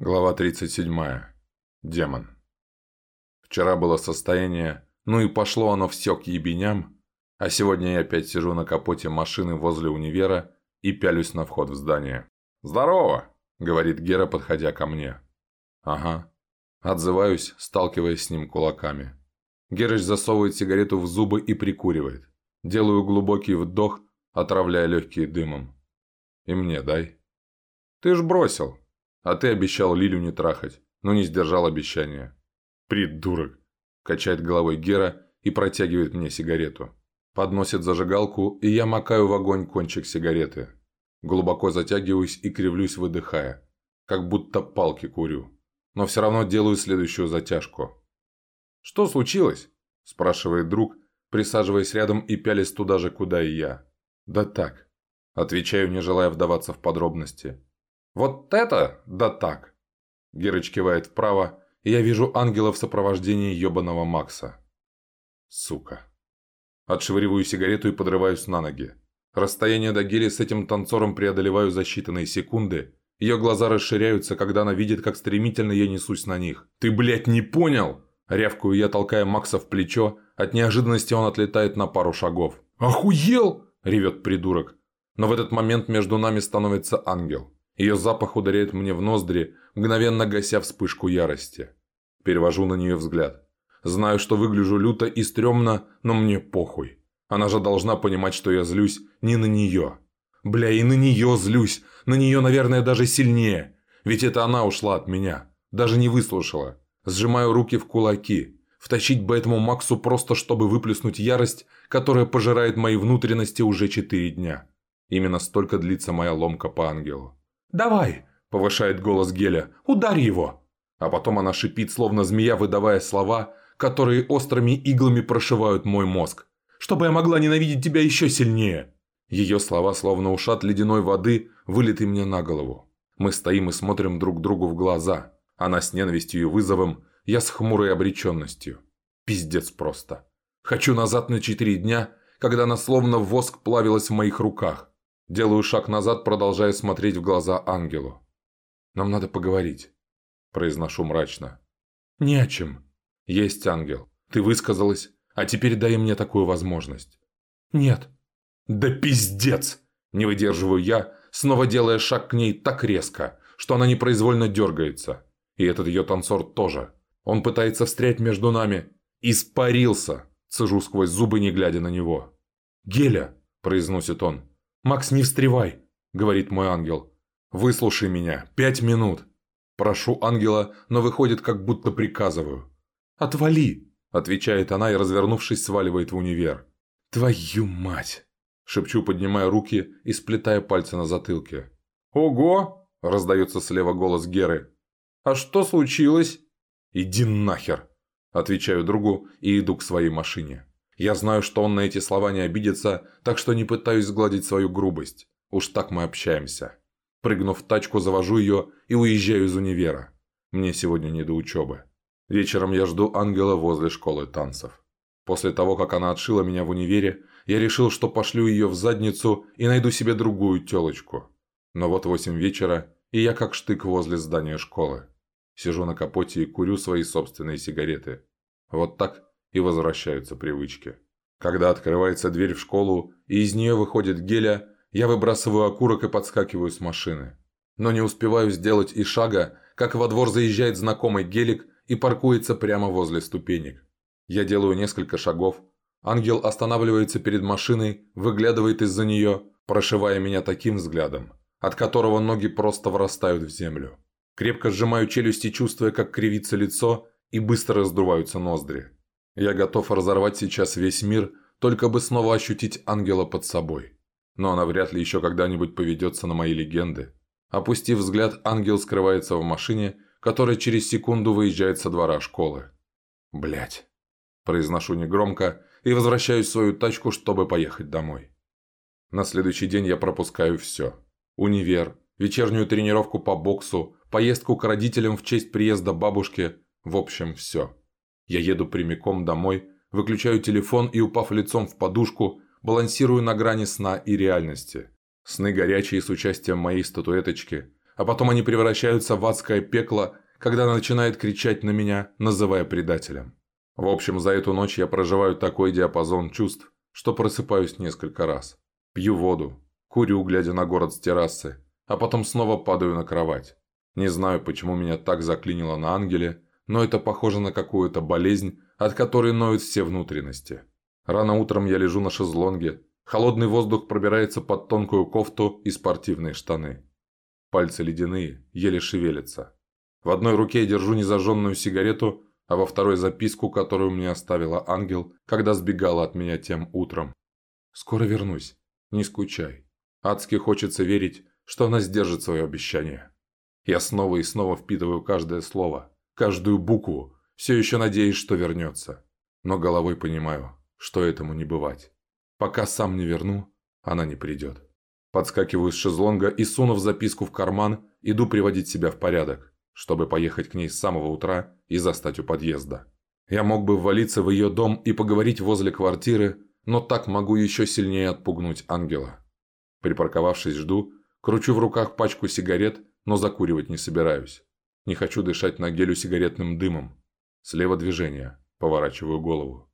Глава 37. Демон. Вчера было состояние, ну и пошло оно все к ебеням, а сегодня я опять сижу на капоте машины возле универа и пялюсь на вход в здание. «Здорово!» – говорит Гера, подходя ко мне. «Ага». Отзываюсь, сталкиваясь с ним кулаками. Герыч засовывает сигарету в зубы и прикуривает. Делаю глубокий вдох, отравляя легкие дымом. «И мне дай». «Ты ж бросил», а ты обещал Лилю не трахать, но не сдержал обещания. Придурок. Качает головой Гера и протягивает мне сигарету. Подносит зажигалку, и я макаю в огонь кончик сигареты. Глубоко затягиваюсь и кривлюсь, выдыхая. Как будто палки курю. Но все равно делаю следующую затяжку. «Что случилось?» – спрашивает друг, присаживаясь рядом и пялясь туда же, куда и я. «Да так». Отвечаю, не желая вдаваться в подробности. «Вот это? Да так!» Герыч кивает вправо, и я вижу ангела в сопровождении ебаного Макса. Сука. Отшвыриваю сигарету и подрываюсь на ноги. Расстояние до гели с этим танцором преодолеваю за считанные секунды. Ее глаза расширяются, когда она видит, как стремительно я несусь на них. «Ты, блядь, не понял?» Рявкую я, толкая Макса в плечо. От неожиданности он отлетает на пару шагов. «Охуел!» – ревет придурок. Но в этот момент между нами становится ангел. Ее запах ударяет мне в ноздри, мгновенно гася вспышку ярости. Перевожу на нее взгляд. Знаю, что выгляжу люто и стрёмно, но мне похуй. Она же должна понимать, что я злюсь не на нее. Бля, и на нее злюсь. На нее, наверное, даже сильнее. Ведь это она ушла от меня. Даже не выслушала. Сжимаю руки в кулаки. Втащить бы этому Максу просто, чтобы выплеснуть ярость, которая пожирает мои внутренности уже четыре дня. Именно столько длится моя ломка по ангелу. «Давай!» – повышает голос Геля. «Ударь его!» А потом она шипит, словно змея, выдавая слова, которые острыми иглами прошивают мой мозг. «Чтобы я могла ненавидеть тебя еще сильнее!» Ее слова, словно ушат ледяной воды, вылиты мне на голову. Мы стоим и смотрим друг другу в глаза. Она с ненавистью и вызовом, я с хмурой обреченностью. Пиздец просто. Хочу назад на четыре дня, когда она словно воск плавилась в моих руках. Делаю шаг назад, продолжая смотреть в глаза ангелу. «Нам надо поговорить», – произношу мрачно. «Не о чем. Есть ангел. Ты высказалась, а теперь дай мне такую возможность». «Нет». «Да пиздец!» – не выдерживаю я, снова делая шаг к ней так резко, что она непроизвольно дергается. И этот ее танцор тоже. Он пытается встрять между нами. «Испарился!» – цежу сквозь зубы, не глядя на него. «Геля!» – произносит он. «Макс, не встревай!» – говорит мой ангел. «Выслушай меня. Пять минут!» Прошу ангела, но выходит, как будто приказываю. «Отвали!» – отвечает она и, развернувшись, сваливает в универ. «Твою мать!» – шепчу, поднимая руки и сплетая пальцы на затылке. «Ого!» – раздается слева голос Геры. «А что случилось?» «Иди нахер!» – отвечаю другу и иду к своей машине. Я знаю, что он на эти слова не обидится, так что не пытаюсь сгладить свою грубость. Уж так мы общаемся. Прыгнув в тачку, завожу ее и уезжаю из универа. Мне сегодня не до учебы. Вечером я жду ангела возле школы танцев. После того, как она отшила меня в универе, я решил, что пошлю ее в задницу и найду себе другую телочку. Но вот восемь вечера, и я как штык возле здания школы. Сижу на капоте и курю свои собственные сигареты. Вот так и возвращаются привычки. Когда открывается дверь в школу, и из нее выходит геля, я выбрасываю окурок и подскакиваю с машины. Но не успеваю сделать и шага, как во двор заезжает знакомый гелик и паркуется прямо возле ступенек. Я делаю несколько шагов. Ангел останавливается перед машиной, выглядывает из-за нее, прошивая меня таким взглядом, от которого ноги просто врастают в землю. Крепко сжимаю челюсти, чувствуя, как кривится лицо и быстро раздуваются ноздри. Я готов разорвать сейчас весь мир, только бы снова ощутить ангела под собой. Но она вряд ли еще когда-нибудь поведется на мои легенды. Опустив взгляд, ангел скрывается в машине, которая через секунду выезжает со двора школы. Блять. Произношу негромко и возвращаюсь в свою тачку, чтобы поехать домой. На следующий день я пропускаю все. Универ, вечернюю тренировку по боксу, поездку к родителям в честь приезда бабушки, в общем, все. Я еду прямиком домой, выключаю телефон и, упав лицом в подушку, балансирую на грани сна и реальности. Сны горячие с участием моей статуэточки, а потом они превращаются в адское пекло, когда она начинает кричать на меня, называя предателем. В общем, за эту ночь я проживаю такой диапазон чувств, что просыпаюсь несколько раз. Пью воду, курю, глядя на город с террасы, а потом снова падаю на кровать. Не знаю, почему меня так заклинило на ангеле, но это похоже на какую-то болезнь, от которой ноют все внутренности. Рано утром я лежу на шезлонге, холодный воздух пробирается под тонкую кофту и спортивные штаны. Пальцы ледяные, еле шевелятся. В одной руке я держу незажженную сигарету, а во второй записку, которую мне оставила ангел, когда сбегала от меня тем утром. «Скоро вернусь. Не скучай. Адски хочется верить, что она сдержит свое обещание». Я снова и снова впитываю каждое слово, каждую букву, все еще надеясь, что вернется. Но головой понимаю, что этому не бывать. Пока сам не верну, она не придет. Подскакиваю с шезлонга и, сунув записку в карман, иду приводить себя в порядок, чтобы поехать к ней с самого утра и застать у подъезда. Я мог бы ввалиться в ее дом и поговорить возле квартиры, но так могу еще сильнее отпугнуть ангела. Припарковавшись, жду, кручу в руках пачку сигарет но закуривать не собираюсь. Не хочу дышать на гелю сигаретным дымом. Слева движение. Поворачиваю голову.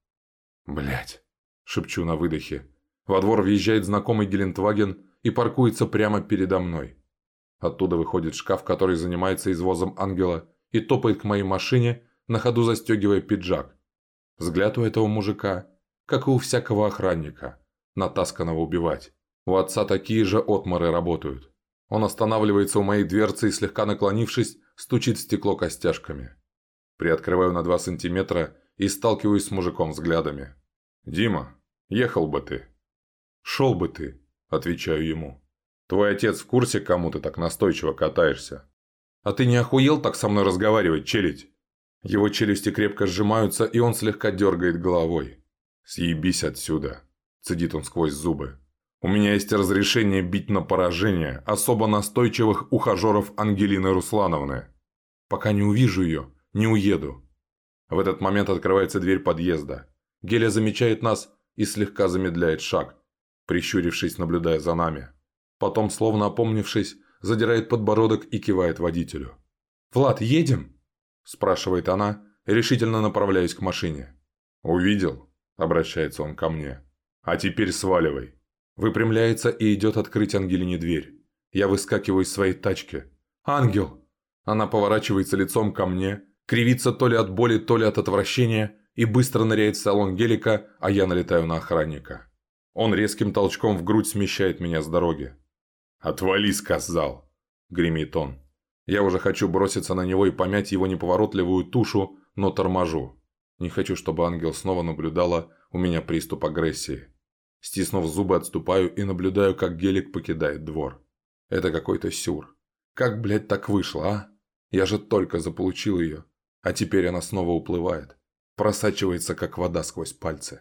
Блять, шепчу на выдохе. Во двор въезжает знакомый Гелендваген и паркуется прямо передо мной. Оттуда выходит шкаф, который занимается извозом ангела, и топает к моей машине, на ходу застегивая пиджак. Взгляд у этого мужика, как и у всякого охранника, натасканного убивать. У отца такие же отморы работают. Он останавливается у моей дверцы и, слегка наклонившись, стучит в стекло костяшками. Приоткрываю на два сантиметра и сталкиваюсь с мужиком взглядами. «Дима, ехал бы ты». «Шел бы ты», – отвечаю ему. «Твой отец в курсе, кому ты так настойчиво катаешься?» «А ты не охуел так со мной разговаривать, челядь?» Его челюсти крепко сжимаются, и он слегка дергает головой. «Съебись отсюда», – цедит он сквозь зубы. У меня есть разрешение бить на поражение особо настойчивых ухажеров Ангелины Руслановны. Пока не увижу ее, не уеду. В этот момент открывается дверь подъезда. Геля замечает нас и слегка замедляет шаг, прищурившись, наблюдая за нами. Потом, словно опомнившись, задирает подбородок и кивает водителю. «Влад, едем?» – спрашивает она, решительно направляясь к машине. «Увидел?» – обращается он ко мне. «А теперь сваливай». Выпрямляется и идет открыть Ангелине дверь. Я выскакиваю из своей тачки. «Ангел!» Она поворачивается лицом ко мне, кривится то ли от боли, то ли от отвращения и быстро ныряет в салон гелика, а я налетаю на охранника. Он резким толчком в грудь смещает меня с дороги. «Отвали, сказал!» – гремит он. Я уже хочу броситься на него и помять его неповоротливую тушу, но торможу. Не хочу, чтобы ангел снова наблюдала у меня приступ агрессии. Стиснув зубы, отступаю и наблюдаю, как гелик покидает двор. Это какой-то сюр. Как, блядь, так вышло, а? Я же только заполучил ее. А теперь она снова уплывает. Просачивается, как вода сквозь пальцы.